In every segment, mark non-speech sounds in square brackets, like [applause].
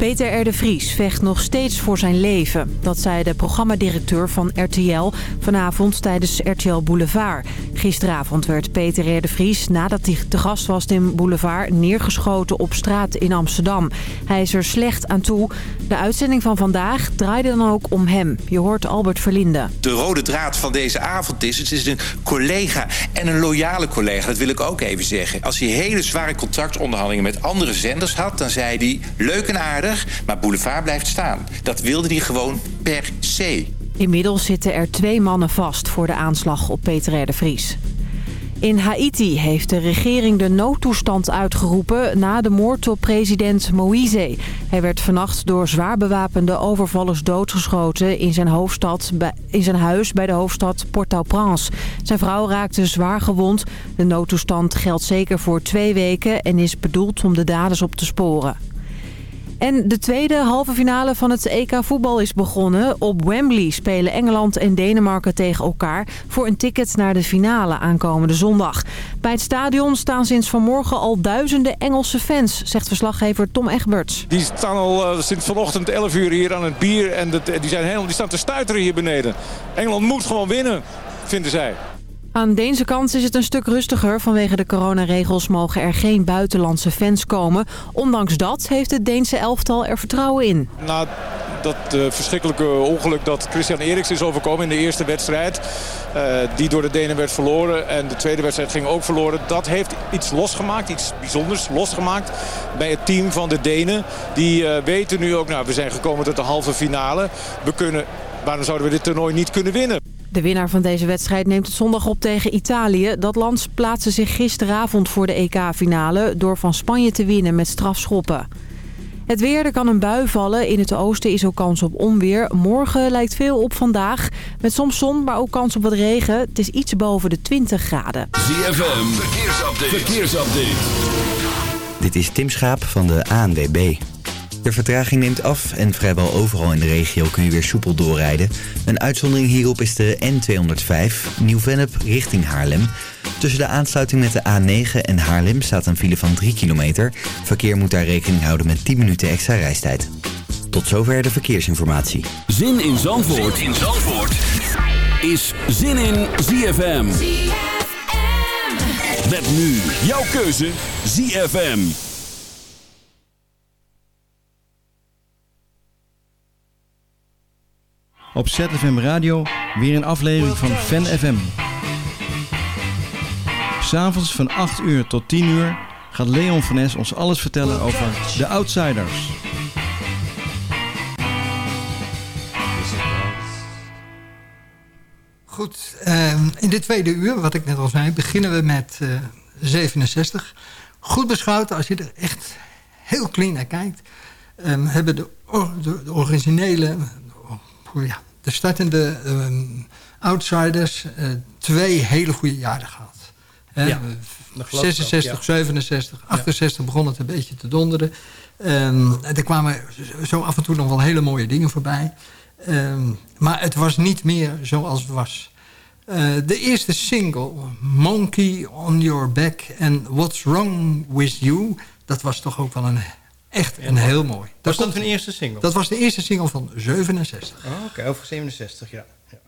Peter R. de Vries vecht nog steeds voor zijn leven. Dat zei de programmadirecteur van RTL vanavond tijdens RTL Boulevard. Gisteravond werd Peter R. de Vries, nadat hij te gast was in Boulevard... neergeschoten op straat in Amsterdam. Hij is er slecht aan toe. De uitzending van vandaag draaide dan ook om hem. Je hoort Albert Verlinde. De rode draad van deze avond is... het is een collega en een loyale collega, dat wil ik ook even zeggen. Als hij hele zware contractonderhandelingen met andere zenders had... dan zei hij, leuk en aardig, maar Boulevard blijft staan. Dat wilde hij gewoon per se. Inmiddels zitten er twee mannen vast voor de aanslag op Peter R. de Vries. In Haiti heeft de regering de noodtoestand uitgeroepen na de moord op president Moïse. Hij werd vannacht door zwaar bewapende overvallers doodgeschoten in zijn, hoofdstad, in zijn huis bij de hoofdstad Port-au-Prince. Zijn vrouw raakte zwaar gewond. De noodtoestand geldt zeker voor twee weken en is bedoeld om de daders op te sporen. En de tweede halve finale van het EK voetbal is begonnen. Op Wembley spelen Engeland en Denemarken tegen elkaar... voor een ticket naar de finale aankomende zondag. Bij het stadion staan sinds vanmorgen al duizenden Engelse fans... zegt verslaggever Tom Egberts. Die staan al uh, sinds vanochtend 11 uur hier aan het bier... en die, zijn helemaal, die staan te stuiteren hier beneden. Engeland moet gewoon winnen, vinden zij. Aan Deense kant is het een stuk rustiger. Vanwege de coronaregels mogen er geen buitenlandse fans komen. Ondanks dat heeft het Deense elftal er vertrouwen in. Na dat uh, verschrikkelijke ongeluk dat Christian Eriks is overkomen in de eerste wedstrijd. Uh, die door de Denen werd verloren. En de tweede wedstrijd ging ook verloren. Dat heeft iets losgemaakt, iets bijzonders losgemaakt bij het team van de Denen. Die uh, weten nu ook, nou we zijn gekomen tot de halve finale. We kunnen, waarom zouden we dit toernooi niet kunnen winnen? De winnaar van deze wedstrijd neemt het zondag op tegen Italië. Dat land plaatste zich gisteravond voor de EK-finale... door van Spanje te winnen met strafschoppen. Het weer, er kan een bui vallen. In het oosten is ook kans op onweer. Morgen lijkt veel op vandaag. Met soms zon, maar ook kans op wat regen. Het is iets boven de 20 graden. ZFM, verkeersupdate. verkeersupdate. Dit is Tim Schaap van de ANWB. De vertraging neemt af en vrijwel overal in de regio kun je weer soepel doorrijden. Een uitzondering hierop is de N205, Nieuw-Vennep richting Haarlem. Tussen de aansluiting met de A9 en Haarlem staat een file van 3 kilometer. Verkeer moet daar rekening houden met 10 minuten extra reistijd. Tot zover de verkeersinformatie. Zin in Zandvoort, zin in Zandvoort. is Zin in ZFM. ZFM. Met nu jouw keuze ZFM. Op ZFM Radio weer een aflevering van Fan FM. S'avonds van 8 uur tot 10 uur gaat Leon van Es ons alles vertellen over The Outsiders. Goed, uh, in dit tweede uur, wat ik net al zei, beginnen we met uh, 67. Goed beschouwd, als je er echt heel clean naar kijkt... Um, hebben de, de, de originele ja, de startende um, outsiders uh, twee hele goede jaren gehad. He, ja, 66, ook, ja. 67, 68 ja. begon het een beetje te donderen. Um, er kwamen zo af en toe nog wel hele mooie dingen voorbij. Um, maar het was niet meer zoals het was. Uh, de eerste single, Monkey on Your Back and What's Wrong With You... dat was toch ook wel een Echt een heel mooi. Dat was dat een eerste single? Dat was de eerste single van 67. Oh, Oké, okay. over 67, ja. ja.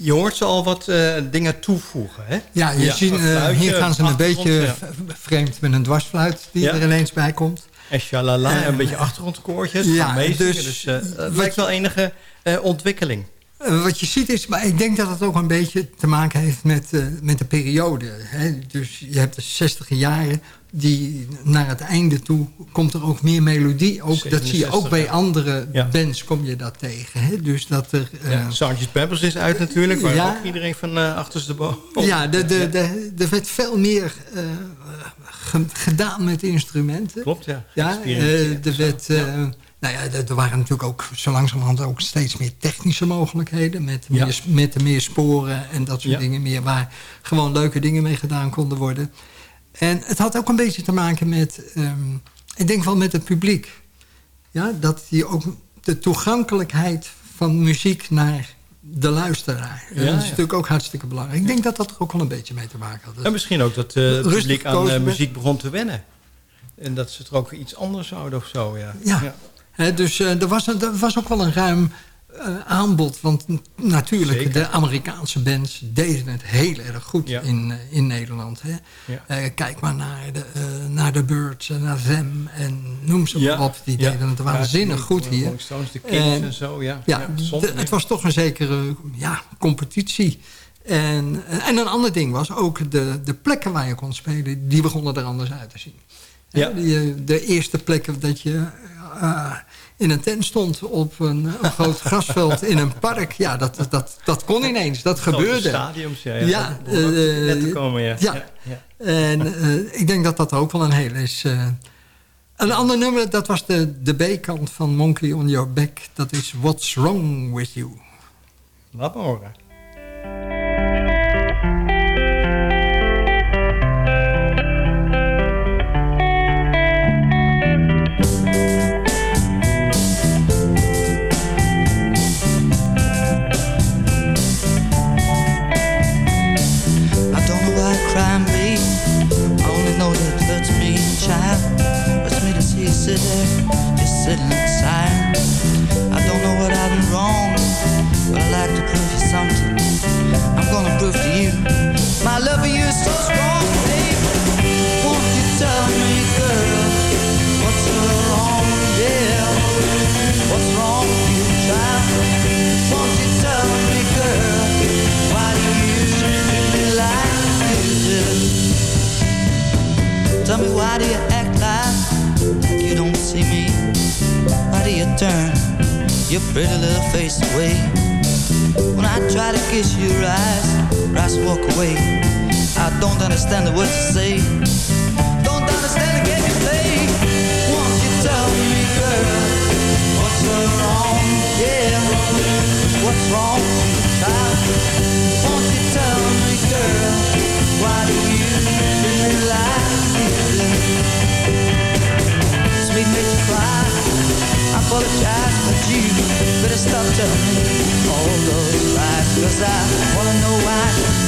Je hoort ze al wat uh, dingen toevoegen, hè? Ja, je ziet, uh, hier gaan ze een beetje ja. vreemd met een dwarsfluit die er ineens bij komt. En shalala, een beetje achtergrondkoortjes. Ja, dus, dus uh, het lijkt wel enige ontwikkeling. wat je ziet is, maar ik denk dat het ook een beetje te maken heeft met, met de periode. Hè? Dus je hebt de 60 jaren, die naar het einde toe komt er ook meer melodie. Ook, dat zie je ook bij andere ja. bands kom je dat tegen. Hè? Dus dat er... Uh, ja, Sgt. Peppers is uit natuurlijk, waar ja, ook iedereen van uh, achterste boven. Ja, er de, de, de, werd veel meer uh, gedaan met instrumenten. Klopt, ja. ja er werd... Nou ja, er waren natuurlijk ook zo langzamerhand ook steeds meer technische mogelijkheden. Met, ja. meer, met meer sporen en dat soort ja. dingen meer. Waar gewoon leuke dingen mee gedaan konden worden. En het had ook een beetje te maken met, um, ik denk wel met het publiek. Ja, dat die ook de toegankelijkheid van muziek naar de luisteraar. Ja, dat is natuurlijk ook hartstikke belangrijk. Ik denk dat dat er ook wel een beetje mee te maken had. En misschien ook dat uh, het publiek aan uh, muziek begon te wennen. En dat ze het er ook iets anders zouden of zo. Ja, ja. He, dus uh, er, was, er was ook wel een ruim uh, aanbod. Want natuurlijk, Zeker. de Amerikaanse bands deden het heel erg goed ja. in, uh, in Nederland. Hè? Ja. Uh, kijk maar naar de, naar de Birds en naar Them en noem ze maar op. Die deden het waanzinnig goed hier. de Kings en zo, ja. ja de, het was toch een zekere ja, competitie. En, en een ander ding was ook de, de plekken waar je kon spelen, die begonnen er anders uit te zien. Ja. Die, de eerste plekken dat je in een tent stond op een, een [laughs] groot grasveld in een park. Ja, dat, dat, dat kon ineens. Dat gebeurde. stadiums, ja. ja, ja uh, net te komen, ja. ja. ja en uh, [laughs] ik denk dat dat ook wel een hele is. Uh, een ander nummer, dat was de, de B-kant van Monkey on Your Back. Dat is What's Wrong With You. Laat me horen. Turn your pretty little face away? When I try to kiss your eyes, eyes walk away. I don't understand the words you say. Apologize, but you better stop telling me all those lies. Cause I wanna know why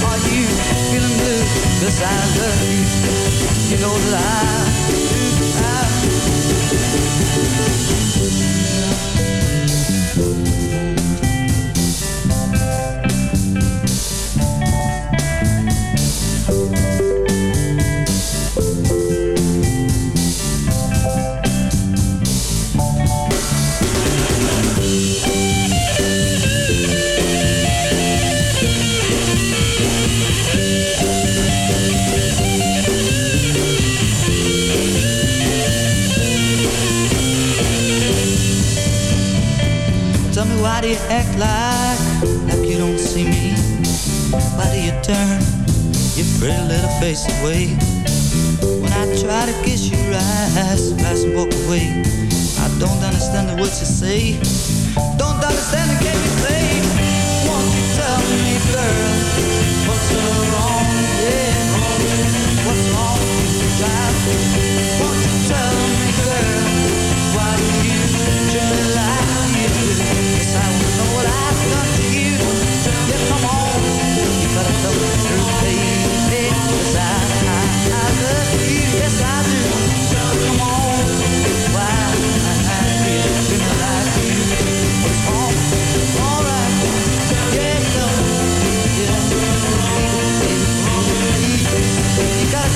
are you feeling blue? Cause I love you. You know that I Why do you act like, like you don't see me? Why do you turn your pretty little face away? When I try to kiss your eyes, eyes and walk away I don't understand the words you say Don't understand the game you play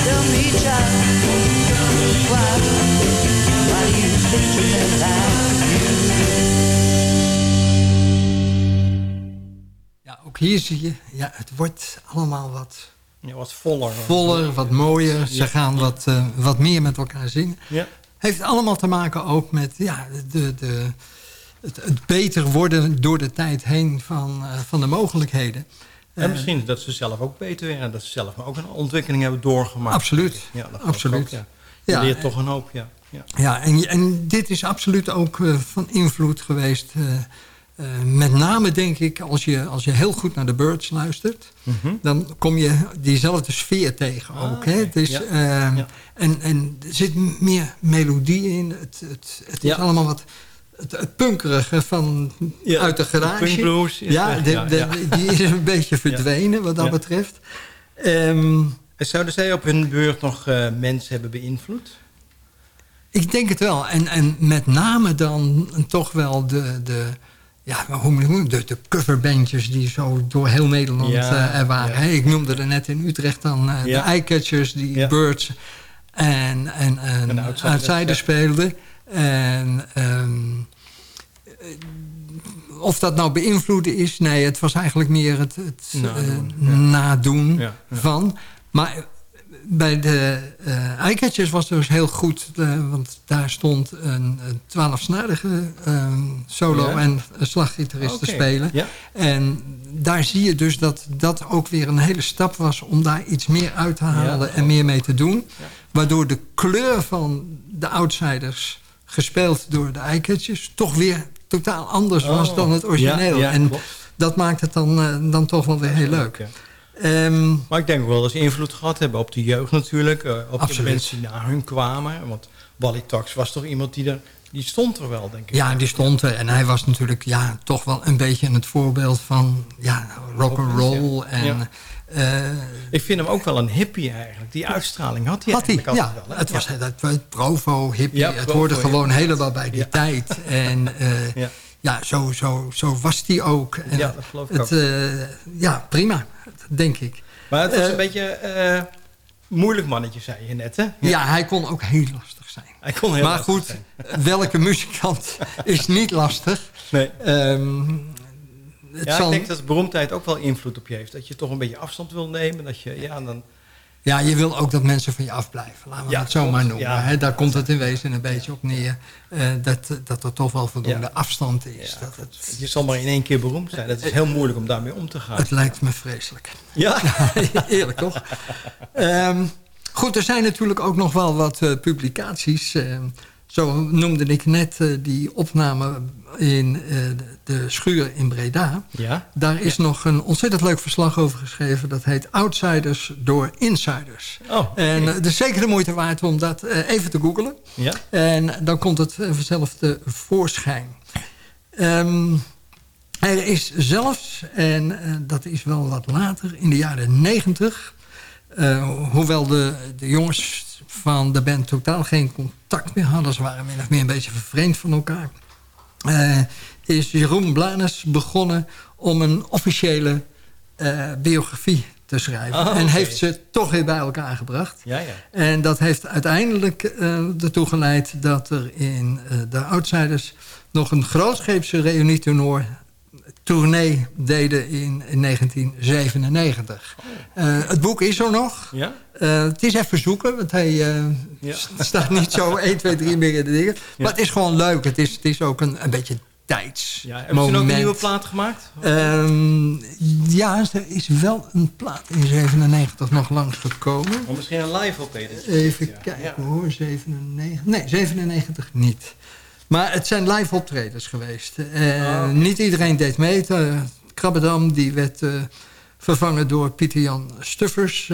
tell me, child Why Why do you treat me like you Ja, ook hier zie je, ja, het wordt allemaal wat Ja, wat voller. voller, wat mooier. Ze gaan wat, eh, wat meer met elkaar zingen. Ja. Heeft allemaal te maken ook met ja, de, de, het, het beter worden door de tijd heen van, eh, van de mogelijkheden. En Eh, misschien dat ze zelf ook beter werden. Dat ze zelf ook een ontwikkeling hebben doorgemaakt. Absoluut. Ja, dat Absoluut. ook, ja. Je Ja, leert eh, toch een hoop, ja. ja. Ja, en, en dit is absoluut ook eh, van invloed geweest. met name denk ik, als je, als je heel goed naar de Birds luistert... Mhm. dan kom je diezelfde sfeer tegen Ah, ook. Hè? Dus, Ja. ehm, Ja. en, en er zit meer melodie in. Het, het, het is allemaal wat... Het, het punkerige van Ja, uit de garage. ja, de- ja, de- ja. die is een beetje verdwenen wat dat betreft. Ehm, En zouden zij op hun beurt nog eh, mensen hebben beïnvloed? Ik denk het wel. En, en met name dan toch wel de, de, ja, hoe de, de coverbandjes die zo door heel Nederland Ja, eh, er waren. ja. Ik noemde er net in Utrecht dan eh, Ja. de Eyecatchers, die. Birds en, en, en, En speelden. En ehm, eh, of dat nou beïnvloeden is, nee, het was eigenlijk meer het, het Nadoen, eh, ja. nadoen Ja, ja. van. Maar bij de eh Eyecatchers was het dus heel goed, eh, want daar stond een, twaalfsnarige ehm, solo en een slaggitarist te spelen. En daar zie je dus dat dat ook weer een hele stap was om daar iets meer uit te halen en meer mee te doen. Waardoor de kleur van de outsiders, gespeeld door de Eyecatchers, toch weer totaal anders was Oh. dan het origineel. Ja, ja, en klopt. dat maakt het dan, eh, dan toch wel weer heel leuk. Ja. Ehm, Maar ik denk ook wel dat ze invloed gehad hebben op de jeugd natuurlijk. eh, op Absoluut. de mensen die na hun kwamen. Want Wally Tax was toch iemand die er... Die stond er wel, denk ik. Ja, die stond er. En hij was natuurlijk ja, toch wel een beetje het voorbeeld van ja, rock and roll. Ja. En, Ik vind hem ook wel een hippie eigenlijk. Die uitstraling had hij had hij, ja. wel. hè? Het was het, het provo, hippie. Ja, het hoorde ja. gewoon helemaal bij die tijd. En [laughs] eh, Ja. zo, zo, zo was die ook. En Ja, dat geloof ik het, ook. eh, ja, prima, denk ik. Maar het was Eh, een beetje eh, moeilijk mannetje, zei je net, hè? Ja. hij kon ook heel lastig zijn. Hij kon heel maar lastig goed, zijn. welke muzikant [laughs] is niet lastig? Nee. Ehm, het Ja, zal- ik denk dat beroemdheid ook wel invloed op je heeft. Dat je toch een beetje afstand wil nemen. Dat je, ja, dan Ja, je wil ook dat mensen van je afblijven. Laten we Ja, het zo maar noemen. Ja. Daar komt het in wezen een beetje op neer. eh, dat, dat er toch wel voldoende afstand is. Dat het, Je zal maar in één keer beroemd zijn. Dat is heel moeilijk om daarmee om te gaan. het lijkt me vreselijk. Ja? [laughs] Eerlijk toch? Ehm, goed, er zijn natuurlijk ook nog wel wat eh, publicaties. Ehm, zo noemde ik net eh, die opname in eh, de- schuur in Breda. Ja? Daar is nog een ontzettend leuk verslag over geschreven. Dat heet Outsiders door Insiders. Oh, En het is zeker de moeite waard om dat eh, even te googlen. Ja? En dan komt het vanzelf tevoorschijn. Ehm er is zelfs, en dat is wel wat later, in de jaren negentig... hoewel de, de jongens van de band totaal geen contact meer hadden... ze waren min of meer een beetje vervreemd van elkaar... eh, is Jeroen Blanes begonnen om een officiële eh, biografie te schrijven. Oh, En heeft ze toch weer bij elkaar gebracht. Ja, ja. En dat heeft uiteindelijk eh, ertoe geleid dat er in de Outsiders... nog een grootscheepse reunietoernooi tournee deden in, in 1997. Eh, het boek is er nog. Ja? Eh, het is even zoeken, want hij eh, Ja. [laughs] staat niet zo 1, 2, 3 meer in de dingen. Maar het is gewoon leuk. Het is, het is ook een, een beetje tijds. ja. Hebben ze ook een nieuwe plaat gemaakt? Ehm, ja, er is wel een plaat in 97 nog langs gekomen. Of misschien een live optreden? Even kijken Ja. hoor, 97. Nee, 97 niet. Maar het zijn live optredens geweest. Eh, Oh. Niet iedereen deed mee. Eh, Krabbedam die werd eh, vervangen door Pieter Jan Stuffers.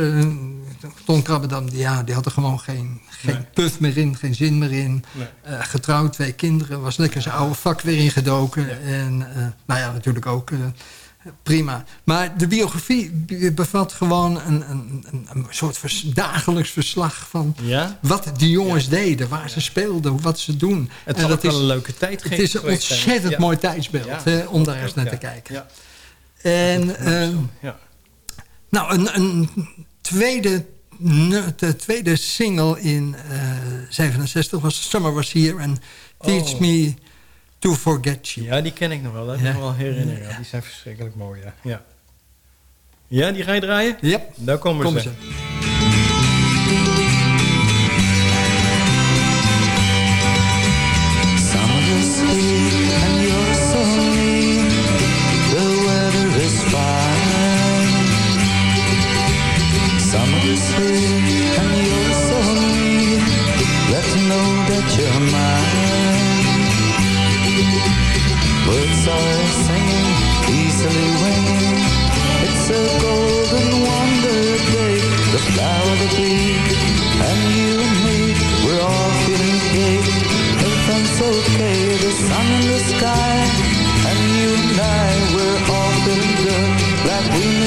Ton Krabbedam die, ja, die had er gewoon geen, geen Nee. puff meer in, geen zin meer in. Nee. Getrouwd, twee kinderen, was lekker zijn oude vak weer ingedoken. En nou ja, natuurlijk ook prima. Maar de biografie be- bevat gewoon een, een, een, soort vers- dagelijks verslag van Ja? wat die jongens deden, waar ze speelden, wat ze doen. Het en dat is, een leuke tijd het is een ontzettend Ja. mooi tijdsbeeld hè, om daar eens naar te kijken. Ja. En Ja. nou, een, een tweede, de tweede single in eh 67 was Summer Was Here and Teach Oh. Me to Forget You. ja, die ken ik nog wel. Dat Ja. heb ik me wel herinneren. Ja. Die zijn verschrikkelijk mooi, ja. Ja, ja die ga je draaien? Yep, Daar komen kom ze. ze. All feeling good, like we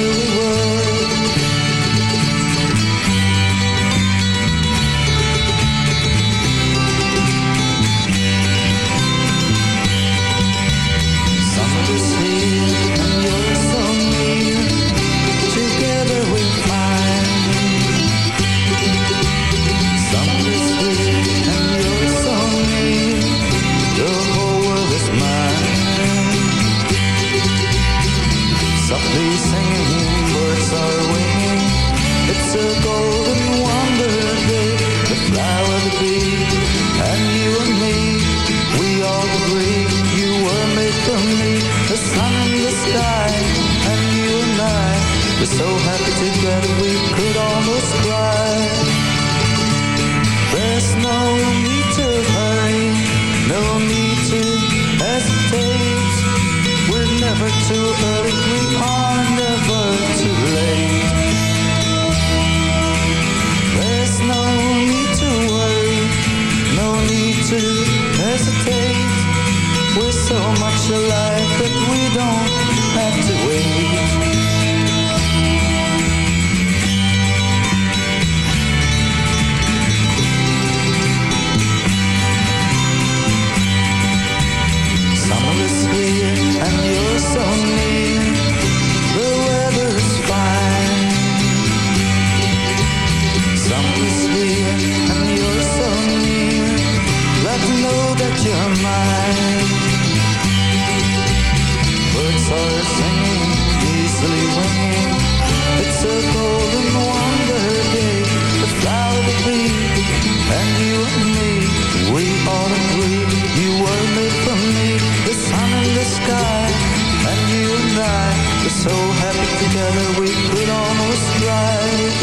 So happy together we could almost drive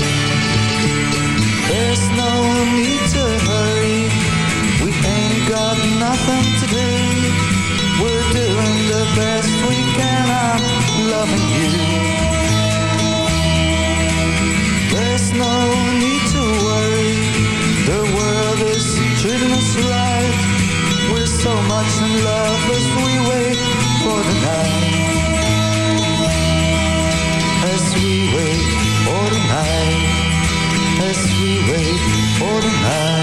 There's no need to hurry. We ain't got nothing to do. We're doing the best we can. I'm loving you. There's no need to worry. The world is treating us right. We're so much in love. For tonight.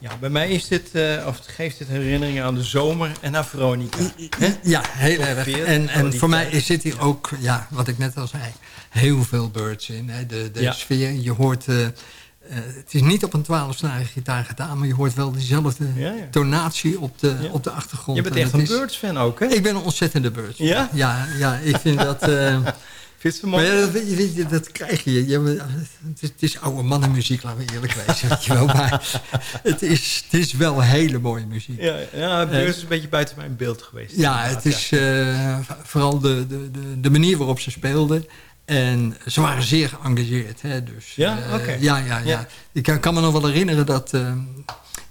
Ja, bij mij is dit, uh, of geeft dit herinneringen aan de zomer en aan Veronica. Ja, heel erg. En, en voor mij zit hier ook, ja, wat ik net al zei, heel veel birds in. Hè. De, de sfeer, je hoort... Uh, uh, het is niet op een twaalfsnarige gitaar gedaan, maar je hoort wel ja, ja. tonatie op de, ja. op de achtergrond. Je bent echt een Birds-fan ook, hè? Ik ben een ontzettende Birds. Ja? Ja, ja ik vind dat... Uh, [laughs] maar ja, dat, dat, krijg je. Ja, het, is, het, is, oude mannenmuziek, laten we eerlijk wezen. [laughs] wel. Maar het is, het is wel hele mooie muziek. Ja, ja Beurs uh, is een beetje buiten mijn beeld geweest. Ja, het is uh, vooral de, de, de, de, manier waarop ze speelden. En ze waren zeer geëngageerd. Hè, dus, ja, oké. Okay. Ja, ja, ja, ja. Ik kan, kan, me nog wel herinneren dat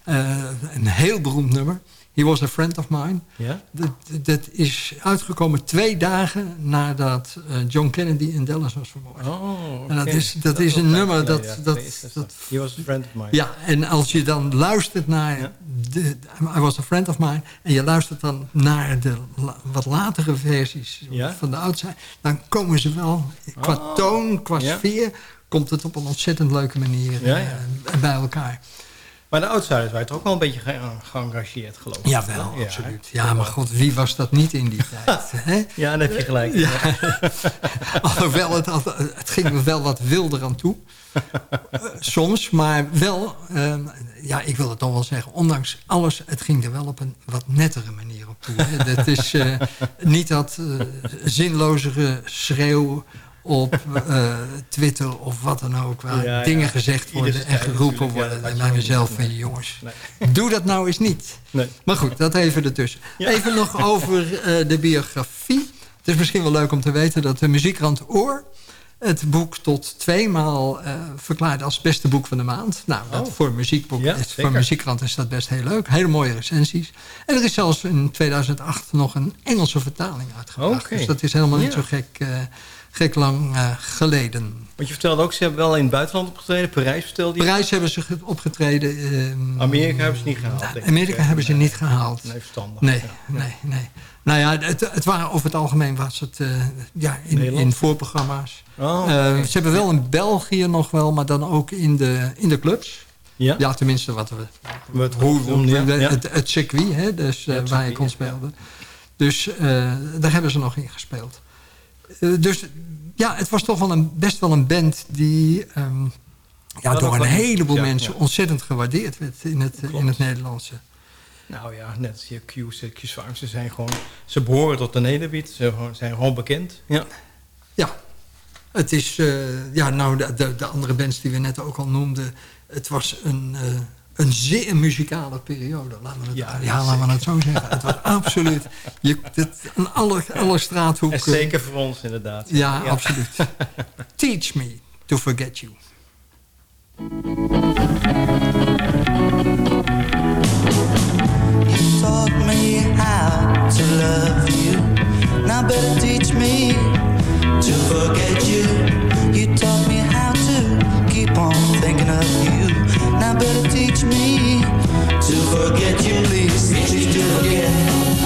een heel beroemd nummer... He Was a Friend of Mine. Ja? Dat, dat is uitgekomen twee dagen nadat uh, John Kennedy in Dallas was vermoord. Oh, okay. en dat is, dat, dat is een nummer dat... Ja, dat, dat, He Was a Friend of Mine. Ja, en als je dan luistert naar de, I Was a Friend of Mine... en je luistert dan naar de wat latere versies van de oudside... dan komen ze wel qua oh. toon, qua sfeer... komt het op een ontzettend leuke manier uh, bij elkaar. Maar de outsiders waren toch ook wel een beetje ge geëngageerd, geloof ik. Jawel, ja, absoluut. Ja, maar god, wie was dat niet in die [laughs] tijd? Hè? Ja, dan heb je gelijk. Ja. [laughs] Alhoewel, het, het ging wel wat wilder aan toe. Soms, maar wel, um, ja, ik wil het toch wel zeggen... ondanks alles, het ging er wel op een wat nettere manier op toe. Hè? Het is uh, niet dat uh, zinlozere schreeuw op uh, Twitter of wat dan ook. Waar ja, dingen ja. gezegd worden en geroepen worden. Ja, en naar mezelf van jongens. Nee. Doe dat nou eens niet. Nee. Maar goed, dat even ertussen. Even nog [laughs] over uh, de biografie. Het is misschien wel leuk om te weten dat de muziekrand Oor... het boek tot tweemaal uh, verklaard als beste boek van de maand. Nou, dat oh. voor, muziekboek is, voor muziekrand is dat best heel leuk. Hele mooie recensies. En er is zelfs in 2008 nog een Engelse vertaling uitgebracht. Okay. Dus dat is helemaal niet zo gek gek lang uh, geleden. Want je vertelde ook, ze hebben wel in het buitenland opgetreden. Parijs vertelde je? Parijs hebben ze opgetreden. Uh, Amerika hebben ze niet gehaald. Nou, Amerika ik. hebben ze niet gehaald. Nee, verstandig. Nee, ja. nee, nee. Nou ja, het, het waren over het algemeen was het uh, ja, in, in voorprogramma's. Oh, okay. Ze hebben wel in België nog wel, maar dan ook in de, in de clubs. Ja? ja, tenminste wat we... Wat, hoe, hoe, ja, ja. Het, het circuit, hè, dus, waar ik kon spelen. Dus daar hebben ze nog in gespeeld. Dus ja, het was toch wel een, best wel een band die um, ja, door een heleboel mensen ontzettend gewaardeerd werd in het, in het Nederlandse. Nou ja, net als je Q, Q ze zijn gewoon, ze behoren tot de Nederwiet, ze zijn gewoon bekend. Ja, ja het is, uh, ja, nou, de, de, de, andere bands die we net ook al noemden, het was een, uh, een zeer muzikale periode. Laten we het, ja, ja laten we het zo zeggen. Het was absoluut... Je, het, aan alle, alle straathoeken... En zeker voor ons inderdaad. Ja, ja. absoluut. [laughs] Teach me to forget you. You taught me how to love you. Now better teach me to forget. You Teach me to forget you, please. Teach me to forget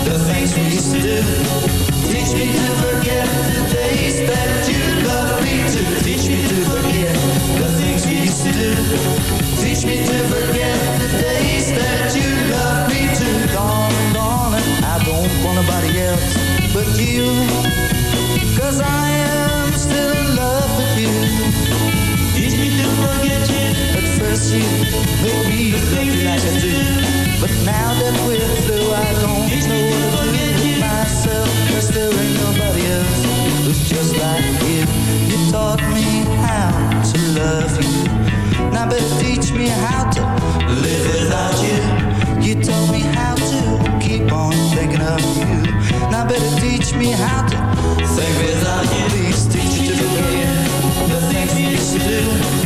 the things we used to do. Teach me to forget the days that you loved me to. Teach me to forget the things we used to do. Teach me to forget the days that you loved me to. Darling, I don't want nobody else but you. Cause I am you Maybe you. like I do But now that we're through I don't know what to there ain't nobody else who's just like you You taught me how to love you Now better teach me how to live without you You taught me how to keep on thinking of you Now better teach me how to think without you teach to forget the things used to do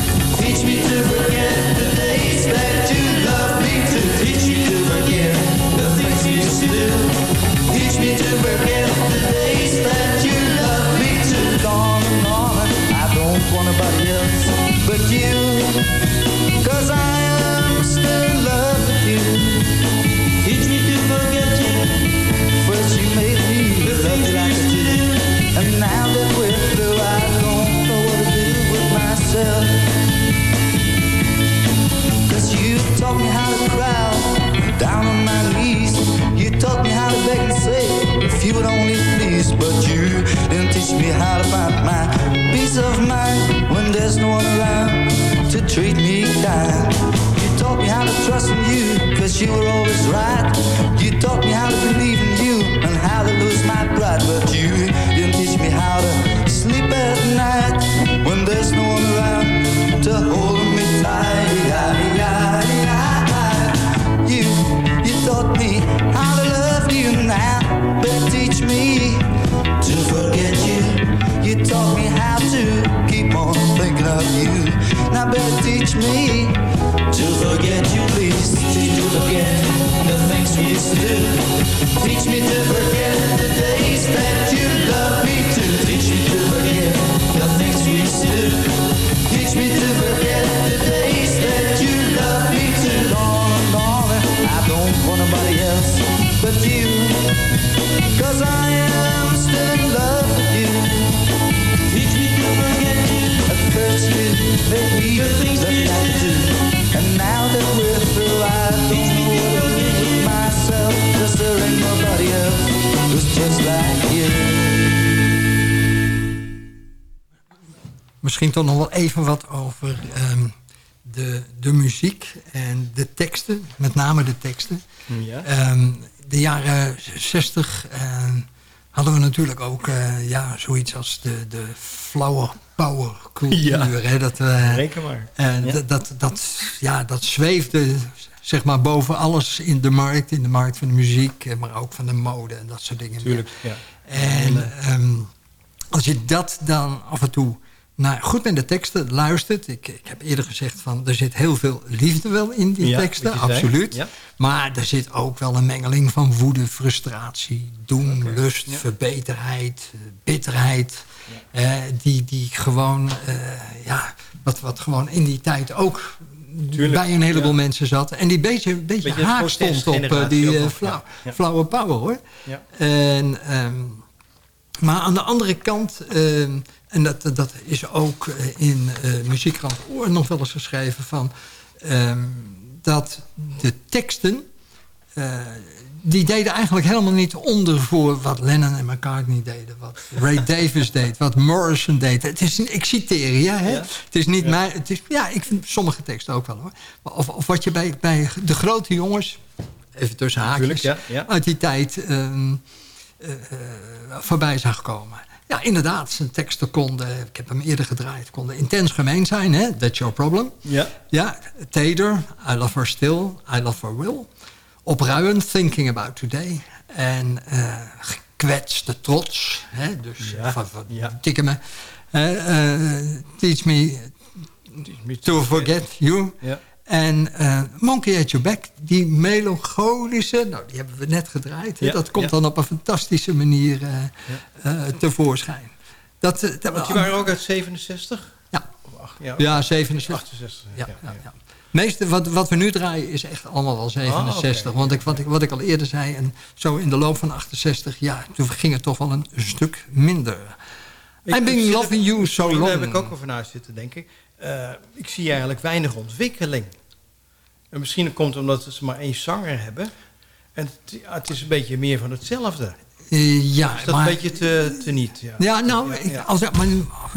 Misschien toch nog wel even wat over ehm, de, de muziek en de teksten. Met name de teksten. Ja. Ehm, de jaren 60 ehm, hadden we natuurlijk ook eh, ja, zoiets als de, de flower power cultuur. Ja. Hè, dat, eh, Reken maar. en Ja. dat, dat, ja, dat zweefde zeg maar boven alles in de markt. In de markt van de muziek, eh, maar ook van de mode en dat soort dingen. Tuurlijk, ja. En als je dat dan af en toe naar, goed naar de teksten luistert. Ik, ik heb eerder gezegd van er zit heel veel liefde wel in die Ja, teksten, absoluut. ja. Maar er zit ook wel een mengeling van woede, frustratie, doen, lust, ja. verbeterheid, bitterheid. eh, die, die gewoon, eh, ja, wat, wat gewoon in die tijd ook Tuurlijk, bij een heleboel mensen zat. En die beetje, beetje, Beetje haak stond op eh, die eh, flauw, flauwe power hoor. Ja. En, ehm, maar aan de andere kant, ehm, en dat, dat is ook eh, in eh Muziekkrant Oor nog wel eens geschreven... Van, ehm, dat de teksten, eh, die deden eigenlijk helemaal niet onder voor wat Lennon en McCartney deden. Wat Ray [laughs] Davis deed, wat Morrison deed. Het is, ik citeer je, hè? Ja. Het is niet mij. Het is, ja, ik vind sommige teksten ook wel hoor. Maar Of, of wat je bij, bij de grote jongens, even tussen haakjes, ja, uit die tijd ehm, eh, eh, voorbij zag komen. Ja, inderdaad, zijn teksten konden, ik heb hem eerder gedraaid, konden intens gemeen zijn. Hè? That's your problem. Ja. Ja, Tater, I love her still, I love her will. Opruiend, thinking about today. En eh gekwetste trots, hè? dus Ja, van, van ja. tikken me. Eh, eh, teach me to forget you. Ja. En eh, Monkey at Your Back, die melancholische, nou die hebben we net gedraaid. Ja, dat komt ja. dan op een fantastische manier eh, eh, tevoorschijn. Dat, dat, Want die waren ook uit 67? Ja. Ja, Ja, 67. 68. Ja, ja, ja. meeste wat, wat we nu draaien is echt allemaal wel 67. Ah. Want ik, wat, ik, wat ik al eerder zei, en zo in de loop van 68, ja, toen ging het toch wel een stuk minder. Ik- I've been ik zit loving you so Daar long. heb ik ook over na zitten denken. Eh, ik zie eigenlijk weinig ontwikkeling. En misschien komt het omdat ze maar één zanger hebben. En het, is een beetje meer van hetzelfde. Eh, ja, Is dat maar, een beetje te, te niet? Ja, Ja, nou, Ja, ik, ja. Als, maar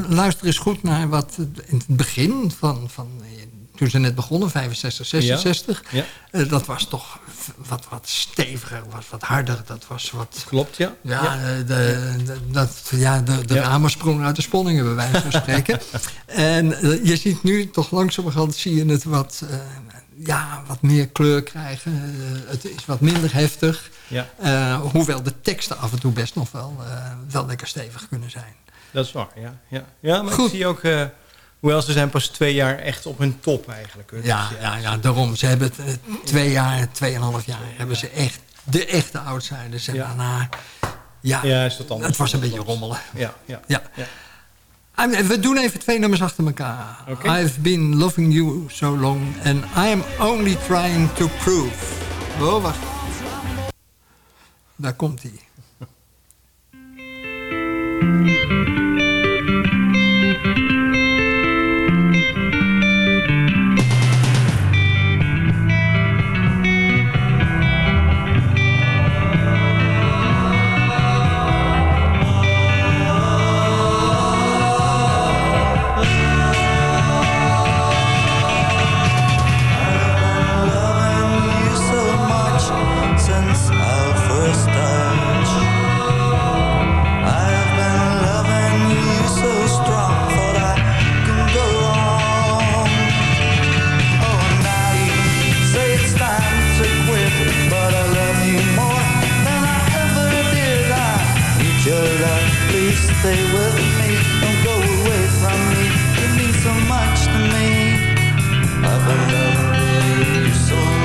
luister eens goed naar wat in het begin van, van toen ze net begonnen, 65, 66. Ja. eh, dat was toch wat, wat steviger, wat, wat harder. Dat was wat... Klopt, ja. Ja, eh, de, de, dat, ja de, de ramen sprongen uit de sponningen, bij wijze van spreken. [laughs] en eh, je ziet nu toch langzamerhand zie je het wat, ja, wat meer kleur krijgen. Het is wat minder heftig. Ja. Hoewel de teksten af en toe best nog wel, wel lekker stevig kunnen zijn. Dat is waar, ja. Ja, ja maar Goed. ik zie ook... hoewel ze zijn pas twee jaar echt op hun top eigenlijk. Ja, Dus ja, ja, daarom. Ze hebben het eh, twee jaar, tweeënhalf jaar hebben ze echt de echte outsiders. En Ja. daarna, ja, Ja, is dat anders. het was een beetje rommelen. Ja, ja. Ja. We doen even twee nummers achter elkaar. I've been loving you so long and I am only trying to prove. Oh, wacht. Daar komt hij. stay with me. Don't go away from me. You mean so much to me. I've been loving you so.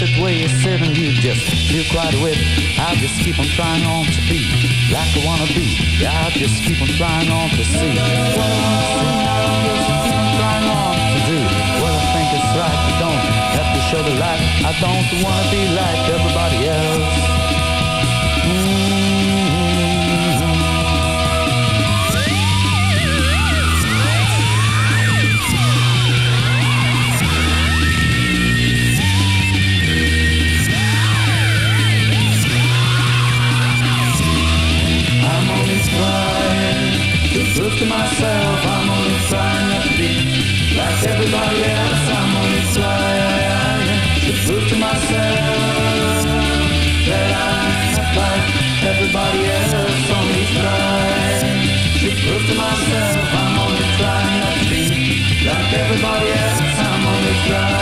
So you better sit you just feel quite with. I'll just keep on trying on to be like I wanna be. Yeah, I'll just keep on trying on to see what I wanna see. I'll just keep on trying on to do what I think is right. You don't have to show the light. I don't wanna be like everybody else. Prove to myself I'm only trying to be like everybody else. I'm only trying to prove to myself that I'm like everybody else. Only trying to prove to myself I'm only trying to be like everybody else. I'm only trying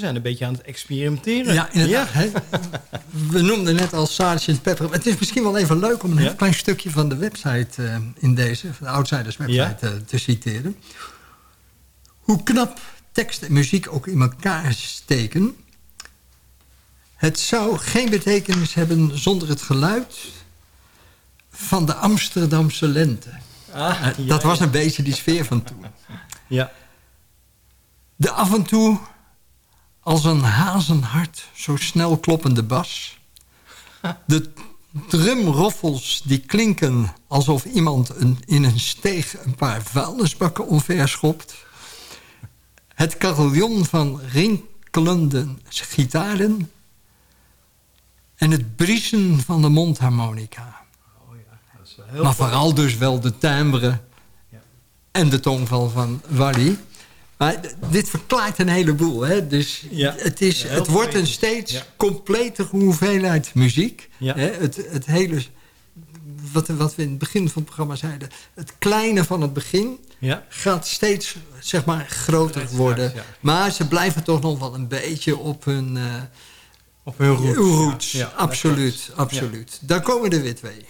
zijn een beetje aan het experimenteren. Ja, inderdaad. We noemden net al Sgt. Pepper. Het is misschien wel even leuk om een Ja. heel klein stukje van de website eh, in deze, van de Outsiders website, Ja. eh, te citeren. Hoe knap tekst en muziek ook in elkaar steken. Het zou geen betekenis hebben zonder het geluid van de Amsterdamse lente. Ah, Eh, dat was een beetje die sfeer van toen. Ja. De af en toe als een hazenhart, zo snel kloppende bas. De drumroffels die klinken alsof iemand een, in een steeg... een paar vuilnisbakken omverschopt. Het carillon van rinkelende gitaren. En het briesen van de mondharmonica. Oh ja, is heel maar vooral dus wel de timbre... Ja. en de tongval van Wally... Maar dit verklaart een heleboel. Hè? Dus het, is, het wordt een steeds ja. completere hoeveelheid muziek. Hè? Het, het hele, wat, wat, we in het begin van het programma zeiden... het kleine van het begin gaat steeds zeg maar, groter worden. Maar ze blijven toch nog wel een beetje op hun... Uh, op hun roots. absoluut, absoluut. Daar komen de weer twee.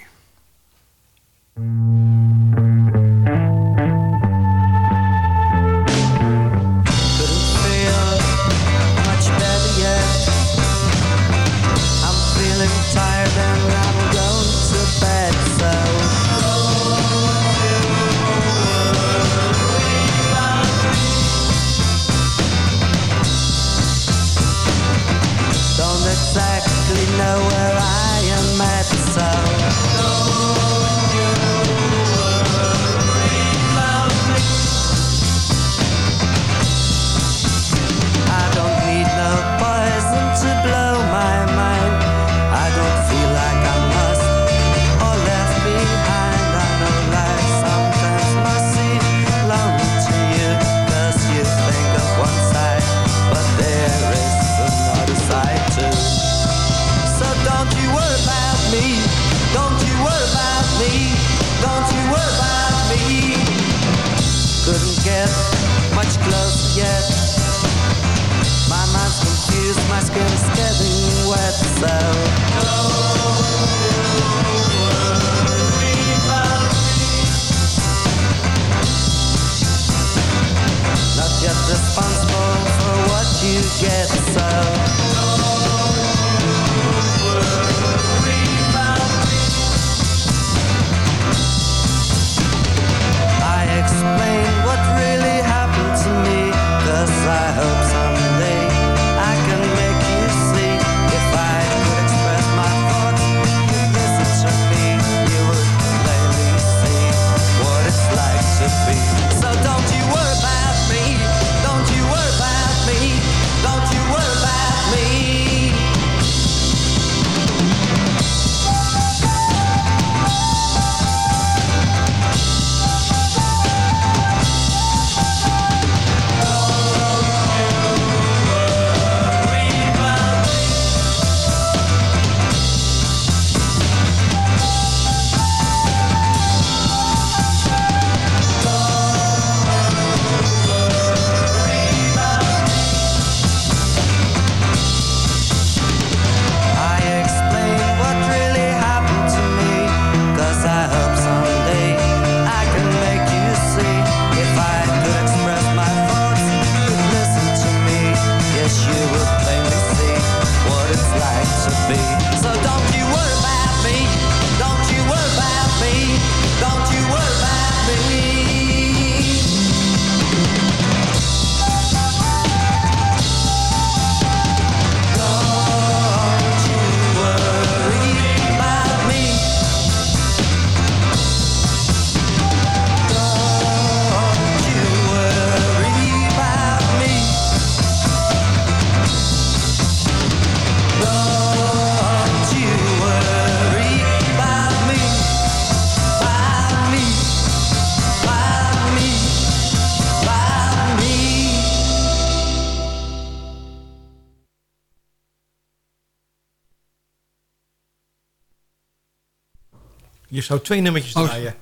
je zou twee nummertjes oh. draaien.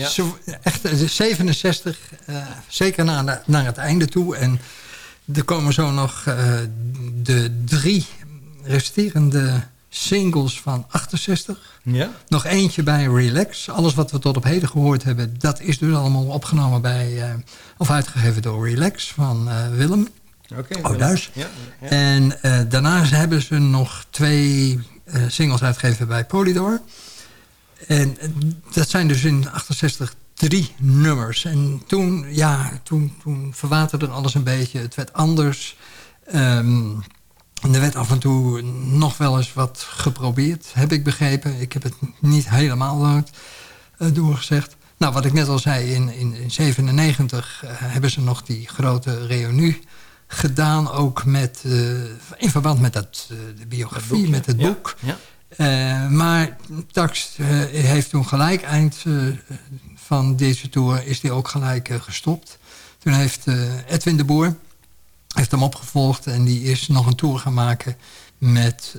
Ja. Zo, echt het is 67, eh, zeker naar, de- naar het einde toe. En er komen zo nog eh, de drie resterende singles van 68. Ja. Nog eentje bij Relax. Alles wat we tot op heden gehoord hebben... dat is dus allemaal opgenomen bij... eh, of uitgegeven door Relax van Willem. Oké. Oh, thuis. Ja, ja. En daarnaast hebben ze nog twee singles uitgegeven bij Polydor. En eh, dat zijn dus in 68 drie nummers. En toen, ja, toen, toen verwaterde alles een beetje. Het werd anders. Ehm, en er werd af en toe nog wel eens wat geprobeerd, heb ik begrepen. Ik heb het niet helemaal uh, doorgezegd. Nou, wat ik net al zei, in 1997 uh, hebben ze nog die grote reunie gedaan. Ook met, uh, in verband met dat, uh, de biografie, boek, met het boek. Ja, maar Tax heeft toen gelijk, eind van deze tour, is die ook gelijk gestopt. Toen heeft Edwin de Boer heeft hem opgevolgd en die is nog een tour gaan maken met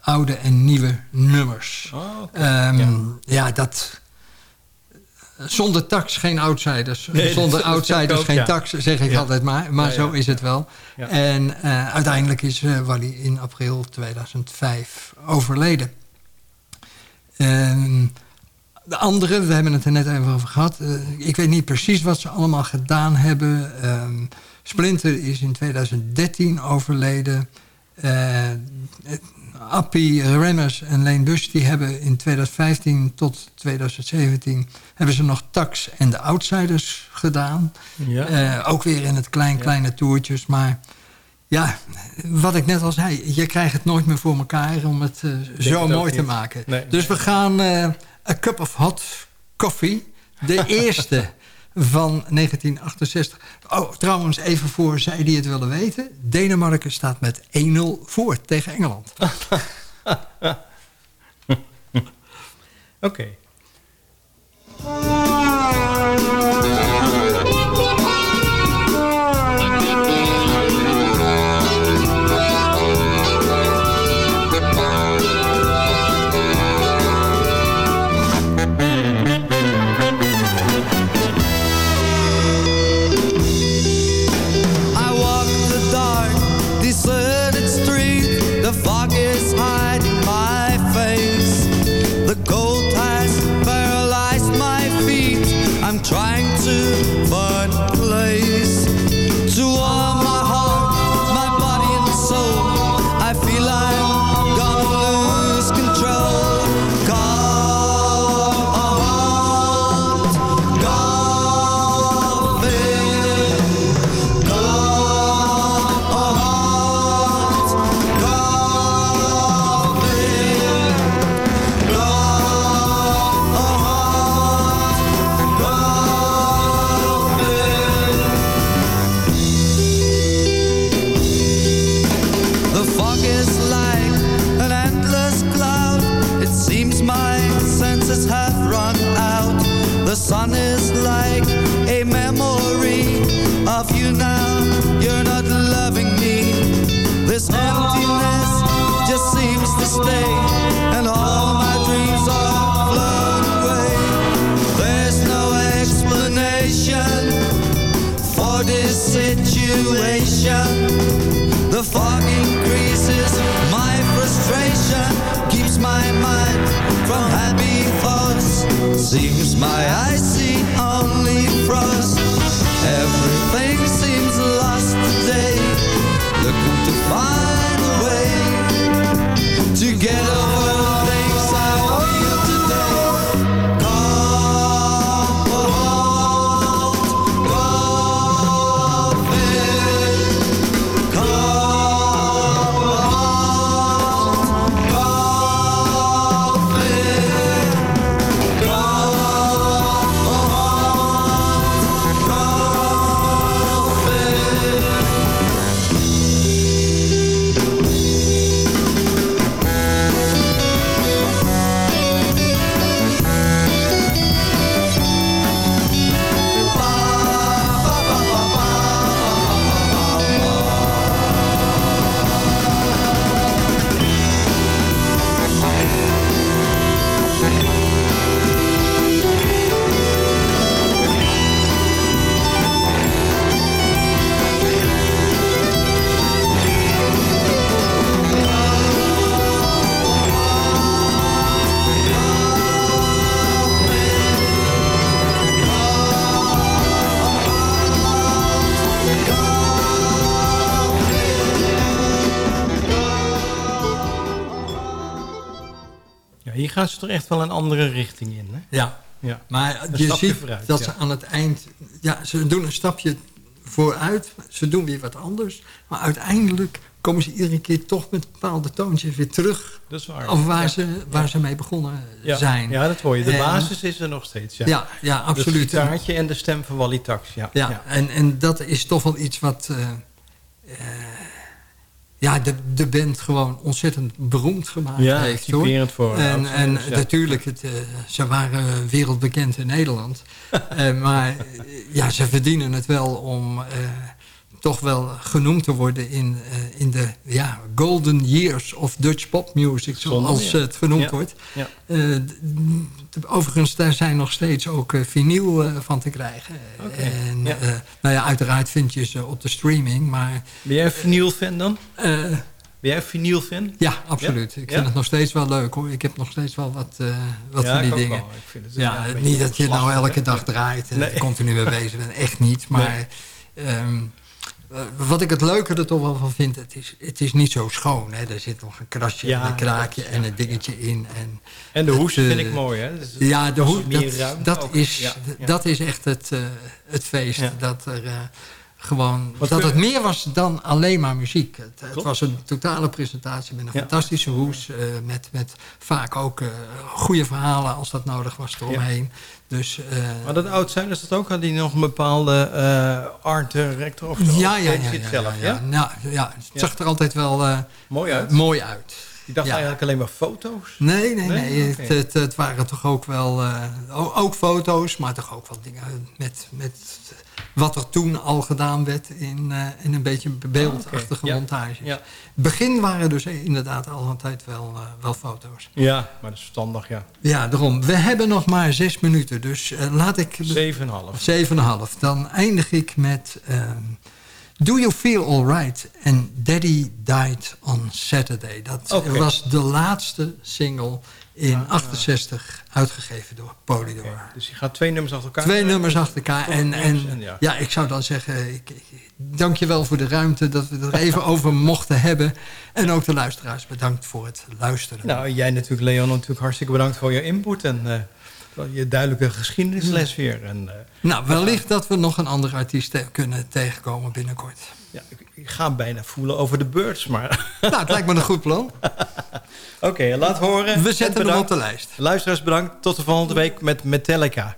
oude en nieuwe nummers. Oh, okay. um, ja. ja, dat zonder tax geen outsiders. Nee, zonder dat, outsiders dat geen tax, zeg ik altijd maar. Maar zo is het wel. En uh, uiteindelijk is uh, Wally in april 2005 overleden. Um, de anderen, we hebben het er net even over gehad. Uh, ik weet niet precies wat ze allemaal gedaan hebben. Um, Splinter is in 2013 overleden. Appie Remmers en Leen Bush die hebben in 2015 tot 2017 hebben ze nog Tax en de Outsiders gedaan. Ja. Uh, ook weer in het klein, kleine ja. toertjes. Maar ja, wat ik net al zei, je krijgt het nooit meer voor elkaar om het uh, zo mooi te maken. Nee, dus we gaan uh, A Cup of Hot Coffee, de [laughs] eerste van 1968. Oh, trouwens, even voor zij die het willen weten. Denemarken staat met 1-0 voor tegen Engeland. [laughs] Oké. My eyes Gaan ze toch echt wel een andere richting in, hè? Ja, Ja. maar Een je ziet vooruit, dat ja. ze aan het eind... Ja, ze doen een stapje vooruit. Ze doen weer wat anders. Maar uiteindelijk komen ze iedere keer toch met bepaalde toontjes weer terug. Dat is waar. Of waar, Ja. ze, waar ze mee begonnen Ja. zijn. Ja, dat hoor je. De En- basis is er nog steeds, ja. Ja, ja, absoluut. Het gitaartje en de stem van Wally Tax, ja. Ja, En, en dat is toch wel iets wat... eh, eh, ja, de, de band gewoon ontzettend beroemd gemaakt Ja, heeft. typerend voor En, en ja. natuurlijk, het, eh, ze waren wereldbekend in Nederland. [laughs] Eh, maar eh, ja, ze verdienen het wel om toch wel genoemd te worden in, eh, in de ja, golden years of Dutch pop music, zoals het genoemd Ja, wordt. ja. Eh, overigens, daar zijn nog steeds ook eh, vinyl van te krijgen. En nou ja, uiteraard vind je ze op de streaming, maar... Ben jij een vinyl-fan dan? Ben jij een vinyl-fan? ja, absoluut. Ik vind het nog steeds wel leuk hoor. Ik heb nog steeds wel wat, wat van die dingen. Ik vind het, ja, niet dat je nou elke dag draait en Nee. continu mee bezig bent. Echt niet. Maar ehm, eh, wat ik het leuke er toch wel van vind, het is, het is niet zo schoon. Hè. Er zit nog een krasje Ja, en een kraakje en een dingetje in. En, En de hoes vind eh, ik mooi, hè? Dus ja, de hoes, dat, is, dat is echt het, eh, het feest. Dat er eh, gewoon dat het meer was dan alleen maar muziek. Het, het was een totale presentatie met een Ja. fantastische hoes. eh, met, met vaak ook eh, goede verhalen als dat nodig was eromheen. Dus, eh, Maar dat oud zijn, is dat ook? Had die nog een bepaalde art director? Of of ja, ja, ja, ja, zelf, ja? Nou, ja, het zag er altijd wel Mooi uit. mooi uit. Ik dacht Ja. eigenlijk alleen maar foto's. Nee, nee, Nee? Het, het, het waren toch ook wel... ook foto's, maar toch ook wel dingen met, met wat er toen al gedaan werd in, eh, in een beetje beeldachtige Ah, oké. Ja. montages. Ja. Begin waren dus inderdaad al een tijd wel, eh, wel foto's. Ja, maar dat is verstandig, ja. Ja, daarom. We hebben nog maar zes minuten, dus eh, laat ik... 7,5. 7,5. Dan eindig ik met... ehm, Do You Feel Alright? En Daddy Died on Saturday. Dat was de laatste single in 68 uitgegeven door Polydor. Dus je gaat twee nummers achter elkaar. Twee nummers achter elkaar. En, en en ja. ja, ik zou dan zeggen... Ik, ik, dank je wel voor de ruimte dat we het er even [laughs] over mochten hebben. En ook de luisteraars bedankt voor het luisteren. Nou, jij natuurlijk, Leon, natuurlijk hartstikke bedankt voor je input. En eh, je duidelijke geschiedenisles weer. En, eh, nou, wellicht dat we nog een andere artiest te- kunnen tegenkomen binnenkort. ja, ik, ga bijna voelen over de birds, maar... [laughs] Nou, het lijkt me een goed plan. Oké, laat horen. We En zetten hem op de lijst. Luisteraars, bedankt. Tot de volgende week met Metallica.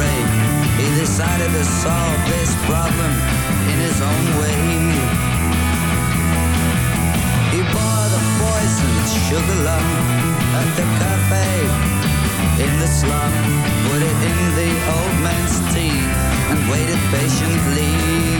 Break. He decided to solve this problem in his own way. He bought a poisoned sugar lump at the cafe in the slum. Put it in the old man's tea and waited patiently.